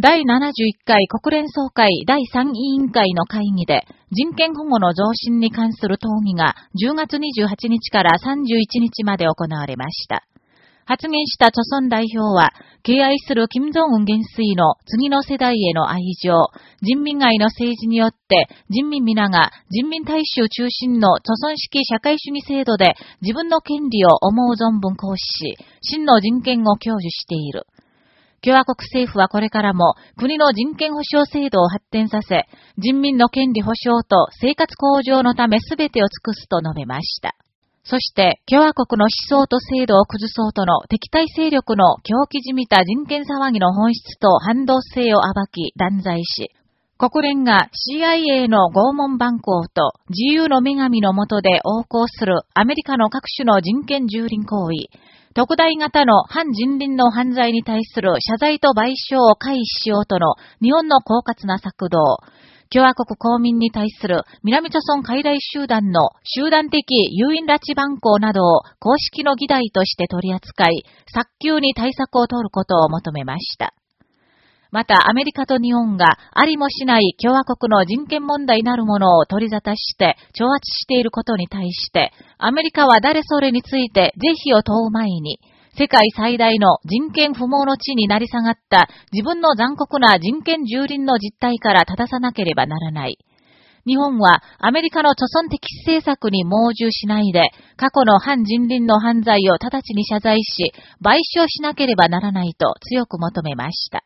第71回国連総会第3委員会の会議で人権保護の増進に関する討議が10月28日から31日まで行われました。発言した著村代表は、敬愛する金正恩元帥の次の世代への愛情、人民愛の政治によって人民皆が人民大衆中心の著村式社会主義制度で自分の権利を思う存分行使し、真の人権を享受している。共和国政府はこれからも国の人権保障制度を発展させ、人民の権利保障と生活向上のため全てを尽くすと述べました。そして、共和国の思想と制度を崩そうとの敵対勢力の狂気じみた人権騒ぎの本質と反動性を暴き、断罪し、国連が CIA の拷問蛮行と自由の女神の下で横行するアメリカの各種の人権蹂躙行為、特大型の反人倫の犯罪に対する謝罪と賠償を回避しようとの日本の狡猾な策動、共和国公民に対する南朝村海外集団の集団的誘引拉致番号などを公式の議題として取り扱い、早急に対策を取ることを求めました。また、アメリカと日本がありもしない共和国の人権問題なるものを取り沙汰して挑発していることに対して、アメリカは誰それについて是非を問う前に、世界最大の人権不毛の地になり下がった自分の残酷な人権蹂躙の実態から正さなければならない。日本はアメリカの著存的政策に盲従しないで、過去の反人倫の犯罪を直ちに謝罪し、賠償しなければならないと強く求めました。